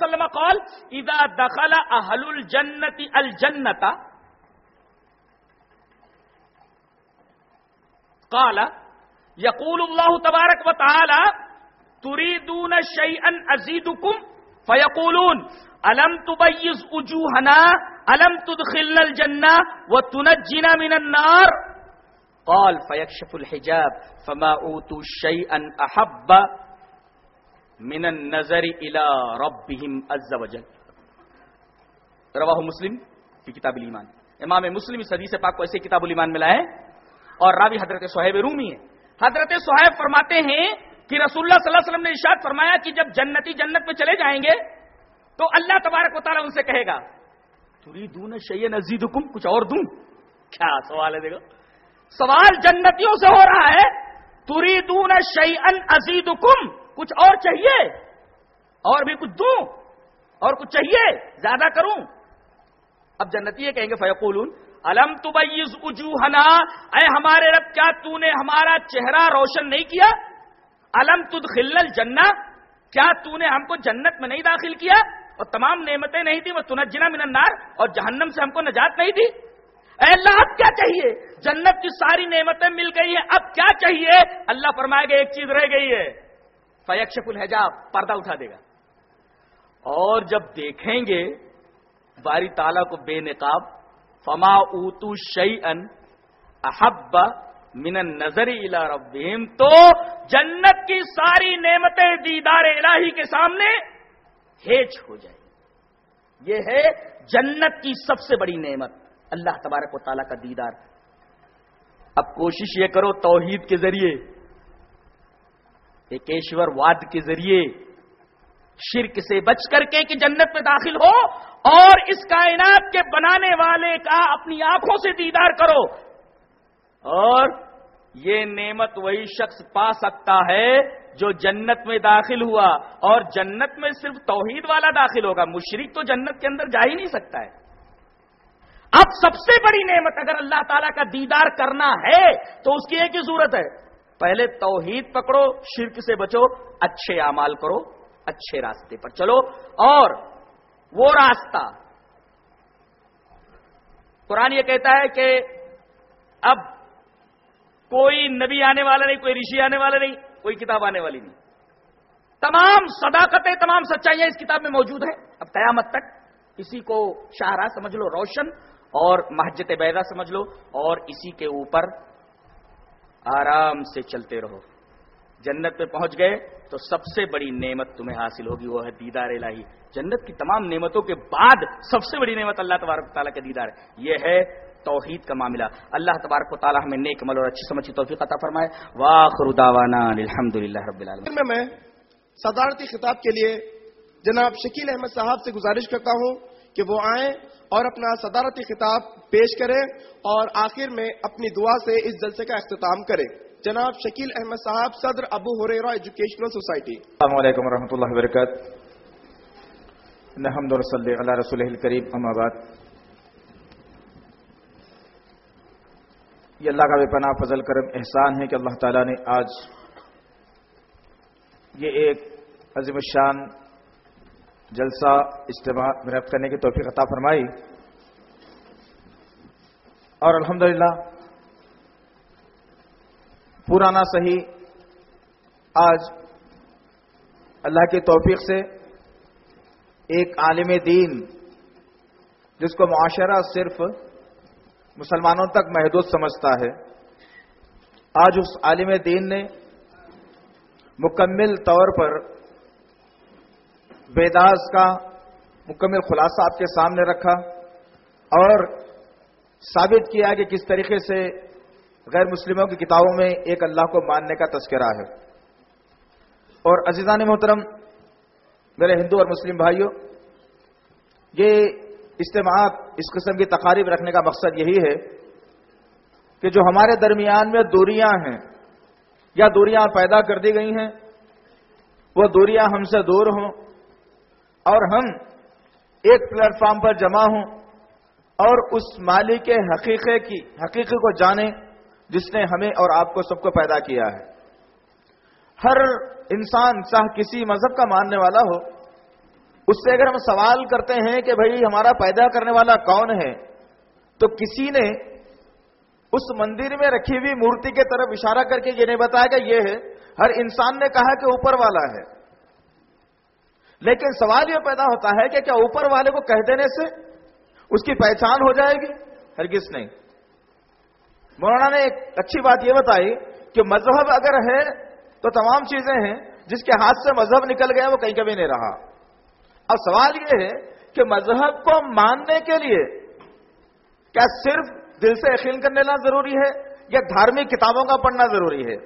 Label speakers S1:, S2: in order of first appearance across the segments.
S1: وسلم قال اذا دخل اهل الجنه الجنه قال، يقول الله تبارك وتعالى، تريدون شيئا ازيدكم فيقولون الم تبيز وجوهنا؟ الم تدخلنا الجنه وتنجنا من النار؟ قال، فيكشف الحجاب، فما اوتوا شيئا احب من النظر الى ربهم عز وجل. رواہ مسلم کی کتاب الایمان امام مسلم اس حدیث پاک کو ایسے کتاب الایمان میں لائے اور راوی حضرت صہیب رومی ہے حضرت صہیب فرماتے ہیں کہ رسول اللہ صلی اللہ علیہ وسلم نے ارشاد فرمایا کہ جب جنتی جنت میں چلے جائیں گے تو اللہ تبارک و تعالیٰ ان سے کہے گا تری دون شیئن عزید حکم کچھ اور دوں؟ کیا سوال ہے دیکھو۔ سوال جنتیوں سے ہو رہا ہے تری دون شیئن عزید حکم کچھ اور چاہیے اور بھی کچھ دوں اور کچھ چاہیے، زیادہ کروں۔ اب جنتی یہ کہیں گے، فیقولون، الم تبیز وجوہنا؟ اے ہمارے رب، کیا تو نے ہمارا چہرہ روشن نہیں کیا؟ الم تد خلل جنا کیا تو نے ہم کو جنت میں نہیں داخل کیا؟ اور تمام نعمتیں نہیں تھی وہ تنجنا من النار اور جہنم سے ہم کو نجات نہیں دی۔ اے اللہ، اب کیا چاہیے؟ جنت کی ساری نعمتیں مل گئی ہیں، اب کیا چاہیے؟ اللہ فرمائے گا، ایک چیز رہ گئی ہے۔ فیکشف الحجاب، پردہ اٹھا دے گا۔ اور جب دیکھیں گے، باری تالا کو بے نقاب، فما اوتو شعی ان احب من نظر الا ربهم، تو جنت کی ساری نعمتیں دیدار الہی کے سامنے ہیچ ہو جائے یہ ہے جنت کی سب سے بڑی نعمت، اللہ تبارک و تعالیٰ کا دیدار۔ اب کوشش یہ کرو توحید کے ذریعے ایکیشور واد کے ذریعے شرک سے بچ کر کے کہ جنت میں داخل ہو اور اس کائنات کے بنانے والے کا اپنی آنکھوں سے دیدار کرو۔ اور یہ نعمت وہی شخص پا سکتا ہے جو جنت میں داخل ہوا اور جنت میں صرف توحید والا داخل ہوگا۔ مشرق تو جنت کے اندر جا ہی نہیں سکتا ہے۔ اب سب سے بڑی نعمت اگر اللہ تعالیٰ کا دیدار کرنا ہے تو اس کی ایک ہی صورت ہے۔ پہلے توحید پکڑو، شرک سے بچو، اچھے اعمال کرو، اچھے راستے پر چلو۔ اور وہ راستہ، قرآن یہ کہتا ہے کہ اب کوئی نبی آنے والا نہیں، کوئی رشی آنے والا نہیں، کوئی کتاب آنے والی نہیں۔ تمام صداقتیں، تمام سچائیاں اس کتاب میں موجود ہیں۔ اب قیامت تک اسی کو شاہراہ سمجھ لو، روشن، اور محجت بیدا سمجھ لو، اور اسی کے اوپر آرام سے چلتے رہو۔ جنت پہ پہنچ گئے تو سب سے بڑی نعمت تمہیں حاصل ہوگی، وہ ہے دیدار الہی۔ جنت کی تمام نعمتوں کے بعد سب سے بڑی نعمت اللہ تبارک تعالیٰ کا دیدار۔ یہ ہے توحید کا معاملہ۔ اللہ تبارک و تعالیٰ ہمیں نیک عمل اور اچھی سمجھی توفیق عطا فرمائے۔ واخر دعوانا الحمد للہ رب العالمین۔
S2: میں صدارتی خطاب کے لیے جناب شکیل احمد صاحب سے گزارش کرتا ہوں۔ کہ وہ آئیں اور اپنا صدارتی خطاب پیش کریں اور آخر میں اپنی دعا سے اس جلسے کا اختتام کریں۔ جناب شکیل احمد صاحب، صدر ابو ہریرا ایجوکیشنل سوسائٹی
S3: السلام علیکم ورحمۃ اللہ وبرکاتہ۔ الحمد رسول اللہ رسول کریم ام آباد یہ اللہ کا بے پناہ، فضل، کرم، احسان ہے کہ اللہ تعالیٰ نے آج یہ ایک عظیم الشان جلسہ اجتماع منعقد کرنے کی توفیق عطا فرمائی۔ اور الحمدللہ، پرانا صحیح آج اللہ کی توفیق سے ایک عالم دین، جس کو معاشرہ صرف مسلمانوں تک محدود سمجھتا ہے، آج اس عالم دین نے مکمل طور پر بیداز کا مکمل خلاصہ آپ کے سامنے رکھا اور ثابت کیا کہ کس طریقے سے غیر مسلموں کی کتابوں میں ایک اللہ کو ماننے کا تذکرہ ہے۔ اور عزیزان محترم، میرے ہندو اور مسلم بھائیوں، یہ اجتماعات اس قسم کی تقاریب رکھنے کا مقصد یہی ہے کہ جو ہمارے درمیان میں دوریاں ہیں یا دوریاں پیدا کر دی گئی ہیں، وہ دوریاں ہم سے دور ہوں۔ اور ہم ایک پلیٹ فارم پر جمع ہوں اور اس مالی کے حقیقے کی حقیقے کو جانیں جس نے ہمیں اور آپ کو سب کو پیدا کیا ہے۔ ہر انسان چاہ کسی مذہب کا ماننے والا ہو، اس سے اگر ہم سوال کرتے ہیں کہ بھائی ہمارا پیدا کرنے والا کون ہے، تو کسی نے اس مندر میں رکھی ہوئی مورتی کے طرف اشارہ کر کے یہ نہیں بتایا کہ یہ ہے۔ ہر انسان نے کہا کہ اوپر والا ہے۔ لیکن سوال یہ پیدا ہوتا ہے کہ کیا اوپر والے کو کہہ دینے سے اس کی پہچان ہو جائے گی؟ ہرگز نہیں۔ مولانا نے ایک اچھی بات یہ بتائی کہ مذہب اگر ہے تو تمام چیزیں ہیں، جس کے ہاتھ سے مذہب نکل گیا وہ کہیں کبھی نہیں رہا۔ اب سوال یہ ہے کہ مذہب کو ماننے کے لیے کیا صرف دل سے یقین کر لینا ضروری ہے یا دھارمک کتابوں کا پڑھنا ضروری ہے؟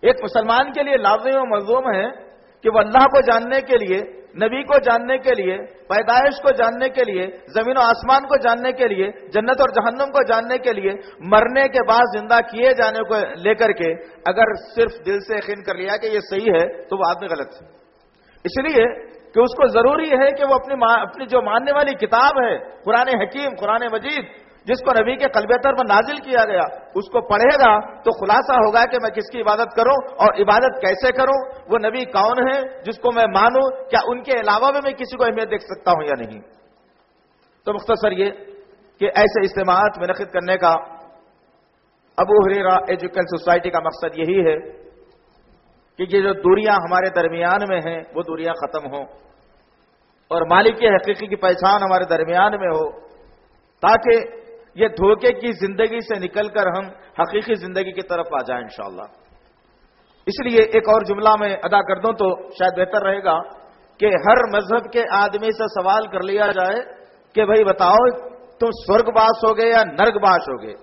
S3: ایک مسلمان کے لیے لازمی و مضموم ہے کہ وہ اللہ کو جاننے کے لیے، نبی کو جاننے کے لیے، پیدائش کو جاننے کے لیے، زمین و آسمان کو جاننے کے لیے، جنت اور جہنم کو جاننے کے لیے مرنے کے بعد زندہ کیے جانے کو لے کر کے اگر صرف دل سے یقین کر لیا کہ یہ صحیح ہے، تو وہ آدمی غلط ہے۔ اس لیے کہ اس کو ضروری ہے کہ وہ اپنی اپنی جو ماننے والی کتاب ہے، قرآن حکیم، قرآن مجید جس کو نبی کے قلبیتر پر نازل کیا گیا، اس کو پڑھے گا تو خلاصہ ہوگا کہ میں کس کی عبادت کروں اور عبادت کیسے کروں، وہ نبی کون ہے، جس کو میں مانوں، کیا ان کے علاوہ میں میں کسی کو اہمیت دیکھ سکتا ہوں یا نہیں؟ تو مختصر یہ کہ ایسے اجتماعات منعقد کرنے کا ابو حریرا ایجوکیشن سوسائٹی کا مقصد یہی ہے کہ یہ جو دوریاں ہمارے درمیان میں ہیں، وہ دوریاں ختم ہوں۔ اور مالک کی حقیقی کی پہچان ہمارے درمیان میں ہو، تاکہ یہ دھوکے کی زندگی سے نکل کر ہم حقیقی زندگی کی طرف آ جائیں انشاءاللہ۔ اس لیے ایک اور جملہ میں ادا کر دوں تو شاید بہتر رہے گا کہ ہر مذہب کے آدمی سے سوال کر لیا جائے کہ بھائی بتاؤ، تم سورگ باس ہو گے یا نرگ باس ہو گے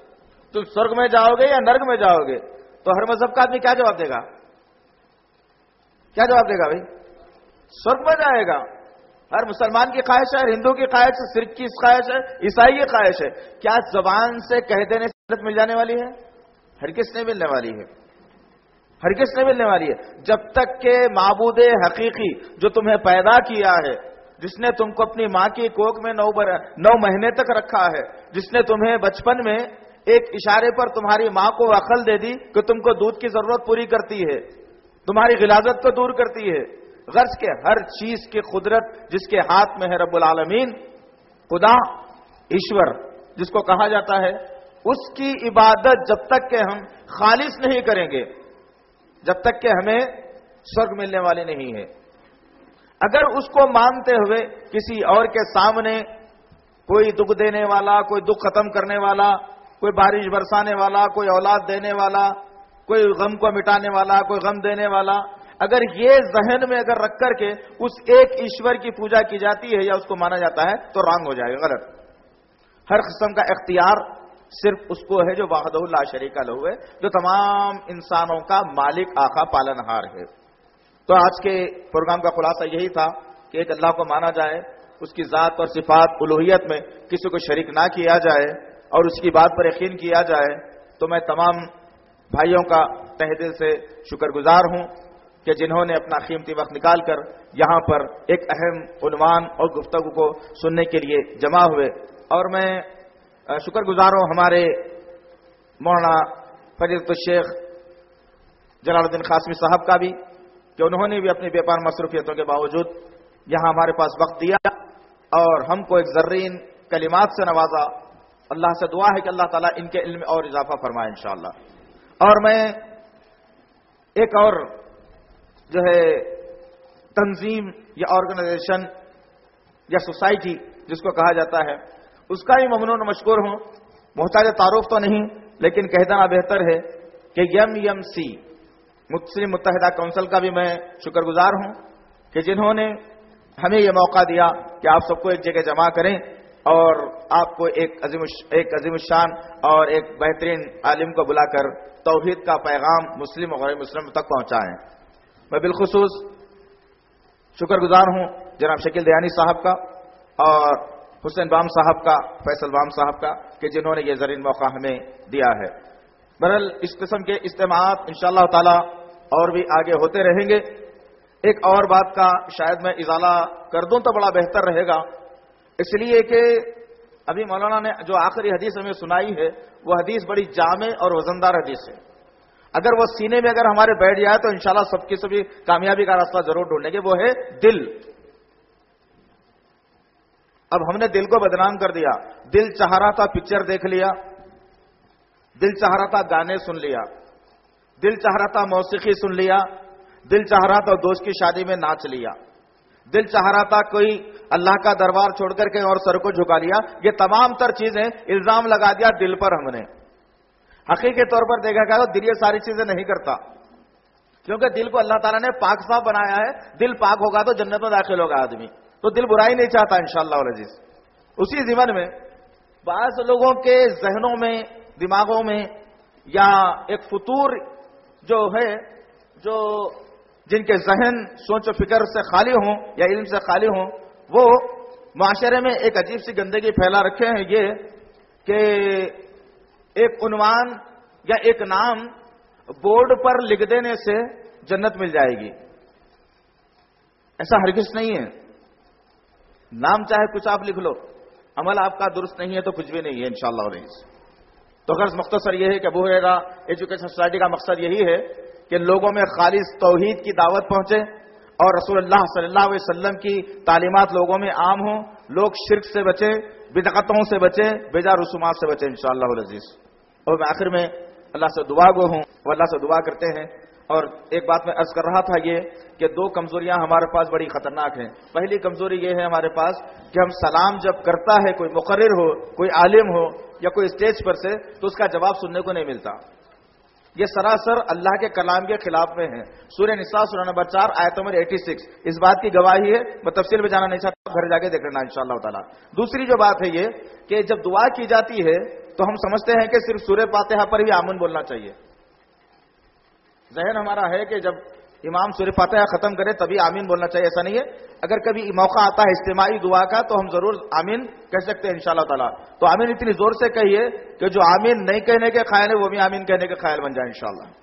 S3: تم سورگ میں جاؤ گے یا نرگ میں جاؤ گے؟ تو ہر مذہب کا آدمی کیا جواب دے گا؟ کیا جواب دے گا بھائی؟ سورگ میں جائے گا۔ ہر مسلمان کی خواہش ہے ہندو کی خواہش ہے سرک کی خواہش ہے، عیسائی کی خواہش ہے۔ کیا زبان سے کہہ دینے سے مل جانے والی ہے؟ ہر کس نہیں ملنے والی ہے؟ ہر کس نہیں ملنے والی ہے؟ جب تک کہ معبود حقیقی جو تمہیں پیدا کیا ہے، جس نے تم کو اپنی ماں کی کوک میں نو بر... نو مہینے تک رکھا ہے، جس نے تمہیں بچپن میں ایک اشارے پر تمہاری ماں کو عقل دے دی کہ تم کو دودھ کی ضرورت پوری کرتی ہے، تمہاری غلازت کو دور کرتی ہے۔ غرض کے ہر چیز کی قدرت جس کے ہاتھ میں ہے رب العالمین، خدا، ایشور، جس کو کہا جاتا ہے، اس کی عبادت جب تک کہ ہم خالص نہیں کریں گے، جب تک کہ ہمیں سرگ ملنے والے نہیں ہے۔ اگر اس کو مانتے ہوئے کسی اور کے سامنے کوئی دکھ دینے والا، کوئی دکھ ختم کرنے والا، کوئی بارش برسانے والا، کوئی اولاد دینے والا، کوئی غم کو مٹانے والا، کوئی غم دینے والا اگر یہ ذہن میں اگر رکھ کر کے اس ایک ایشور کی پوجا کی جاتی ہے یا اس کو مانا جاتا ہے، تو رانگ ہو جائے گا، غلط۔ ہر قسم کا اختیار صرف اس کو ہے جو واحد اللہ شریک لہو ہے جو تمام انسانوں کا مالک آخا پالن ہار ہے۔ تو آج کے پروگرام کا خلاصہ یہی تھا کہ ایک اللہ کو مانا جائے، اس کی ذات اور صفات الوحیت میں کسی کو شریک نہ کیا جائے اور اس کی بات پر یقین کیا جائے، تو میں تمام بھائیوں کا تہ دل سے شکر گزار ہوں۔ کہ جنہوں نے اپنا قیمتی وقت نکال کر یہاں پر ایک اہم عنوان اور گفتگو کو سننے کے لیے جمع ہوئے۔ اور میں شکر گزار ہوں ہمارے مولانا فجرت الشیخ جلال الدین قاسمی صاحب کا بھی، کہ انہوں نے بھی اپنی بیپار مصروفیتوں کے باوجود یہاں ہمارے پاس وقت دیا۔ اور ہم کو ایک زرین کلمات سے نوازا۔ اللہ سے دعا ہے کہ اللہ تعالیٰ ان کے علم اور اضافہ فرمائے انشاءاللہ۔ اور میں ایک اور جو ہے تنظیم یا آرگنائزیشن یا سوسائٹی جس کو کہا جاتا ہے، اس کا بھی ممنون مشکور ہوں۔ محتاج تعارف تو نہیں، لیکن کہہ دینا بہتر ہے کہ یم یم سی مسلم متحدہ کونسل کا بھی میں شکر گزار ہوں کہ جنہوں نے ہمیں یہ موقع دیا کہ آپ سب کو ایک جگہ جمع کریں اور آپ کو ایک عظیم ایک عظیم الشان اور ایک بہترین عالم کو بلا کر توحید کا پیغام مسلم اور غیر مسلم تک پہنچائیں۔ میں بالخصوص شکر گزار ہوں جناب شکیل دیانی صاحب کا اور حسین بام صاحب کا، فیصل بام صاحب کا، کہ جنہوں نے یہ زرین موقع ہمیں دیا ہے۔ برل اس قسم کے اجتماعات ان شاء اللہ تعالی اور بھی آگے ہوتے رہیں گے۔ ایک اور بات کا شاید میں اضالہ کر دوں تو بڑا بہتر رہے گا۔ اس لیے کہ ابھی مولانا نے جو آخری حدیث ہمیں سنائی ہے، وہ حدیث بڑی جامع اور وزندار حدیث ہے۔ اگر وہ سینے میں اگر ہمارے بیٹھ جائے تو انشاءاللہ سب کی سبھی کامیابی کا راستہ ضرور ڈھونڈیں گے۔ وہ ہے دل۔ اب ہم نے دل کو بدنام کر دیا۔ دل چاہ رہا تھا پکچر دیکھ لیا۔ دل چاہ رہا تھا گانے سن لیا۔ دل چاہ رہا تھا موسیقی سن لیا۔ دل چاہ رہا تھا دوست کی شادی میں ناچ لیا۔ دل چاہ رہا تھا کوئی اللہ کا دربار چھوڑ کر کے اور سر کو جھکا لیا۔ یہ تمام تر چیزیں الزام لگا دیا دل پر ہم نے۔ حقیقی طور پر دیکھا گیا تو دل یہ ساری چیزیں نہیں کرتا۔ کیونکہ دل کو اللہ تعالیٰ نے پاک صاف بنایا ہے، دل پاک ہوگا تو جنت میں داخل ہوگا آدمی۔ تو دل برائی نہیں چاہتا ان شاء اللہ اسی زمن میں بعض لوگوں کے ذہنوں میں، دماغوں میں یا ایک فطور جو ہے، جو جن کے ذہن سوچ و فکر سے خالی ہوں یا علم سے خالی ہوں، وہ معاشرے میں ایک عجیب سی گندگی پھیلا رکھے ہیں یہ کہ ایک عنوان یا ایک نام بورڈ پر لکھ دینے سے جنت مل جائے گی۔ ایسا ہرگز نہیں ہے۔ نام چاہے کچھ آپ لکھ لو، عمل آپ کا درست نہیں ہے تو کچھ بھی نہیں ہے، انشاءاللہ شاء اللہ تو غرض مختصر یہ ہے کہ ابو ریگا ایجوکیشن سوسائٹی کا مقصد یہی ہے کہ لوگوں میں خالص توحید کی دعوت پہنچے اور رسول اللہ صلی اللہ علیہ وسلم کی تعلیمات لوگوں میں عام ہوں۔ لوگ شرک سے بچے بدقتوں سے بچے، بیجا رسومات سے بچے، انشاءاللہ شاء اللہ اور میں آخر میں اللہ سے دعا گو ہوں وہ اللہ سے دعا کرتے ہیں اور ایک بات میں عرض کر رہا تھا یہ کہ دو کمزوریاں ہمارے پاس بڑی خطرناک ہیں۔ پہلی کمزوری یہ ہے ہمارے پاس کہ ہم سلام جب کرتا ہے کوئی مقرر ہو، کوئی عالم ہو یا کوئی اسٹیج پر سے، تو اس کا جواب سننے کو نہیں ملتا۔ یہ سراسر اللہ کے کلام کے خلاف میں ہے سورہ نساء، سورہ نمبر چار، آیت نمبر ایٹی سکس اس بات کی گواہی ہے، میں تفصیل میں جانا نہیں چاہتا، گھر جا کے دیکھ لینا ان شاء اللہ تعالیٰ۔ دوسری جو بات ہے یہ کہ جب دعا کی جاتی ہے تو ہم سمجھتے ہیں کہ صرف سورہ فاتحہ پر ہی آمن بولنا چاہیے۔ ذہن ہمارا ہے کہ جب امام سور فاتحہ ختم کرے تبھی آمین بولنا چاہیے، ایسا نہیں ہے۔ اگر کبھی موقع آتا ہے اجتماعی دعا کا تو ہم ضرور آمین کہہ سکتے ہیں انشاءاللہ تعالیٰ۔ تو آمین اتنی زور سے کہیے کہ جو آمین نہیں کہنے کے خیال ہے وہ بھی آمین کہنے کے خیال بن جائے انشاءاللہ۔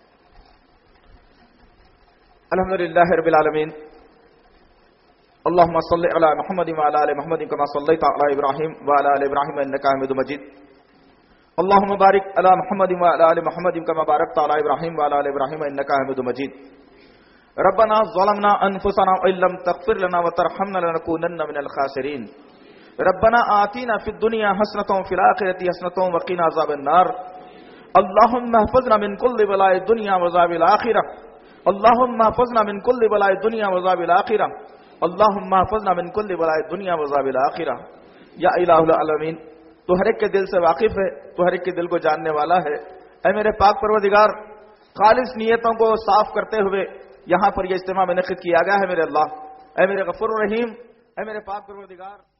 S3: الحمد للہ رب العالمین۔ اللهم صل على محمد وعلى ال محمد كما صليت على ابراهيم وعلى ال ابراهيم انك حميد مجيد اللهم بارك على محمد وعلى ال محمد كما باركت على ابراهيم وعلى ال ابراهيم انك حميد مجيد ربنا ظلمنا انفسنا وان لم تغفر لنا وترحمنا لنكونن من الخاسرين ربنا آتنا في الدنيا حسنة وفي الآخرة حسنة وقنا عذاب النار. اللهم احفظنا من كل بلاء الدنيا وعذاب الآخرة اللهم احفظنا من كل بلاء الدنيا وعذاب الآخرة اللهم احفظنا من كل بلاء الدنيا وعذاب الآخرة یا الہ العالمین. تو ہر ایک کے دل سے واقف ہے، تو ہر ایک کے دل کو جاننے والا ہے۔ اے میرے پاک پروردگار، خالص نیتوں کو صاف کرتے ہوئے یہاں پر یہ اجتماع منعقد کیا گیا ہے میرے اللہ۔ اے میرے غفر الرحیم، اے میرے پاک پروردگار۔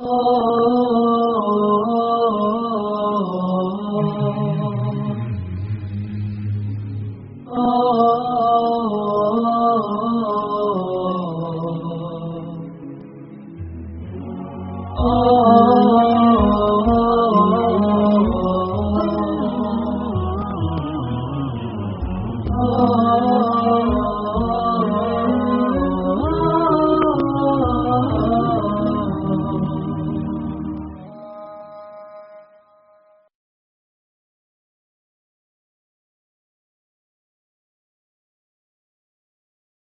S4: Oh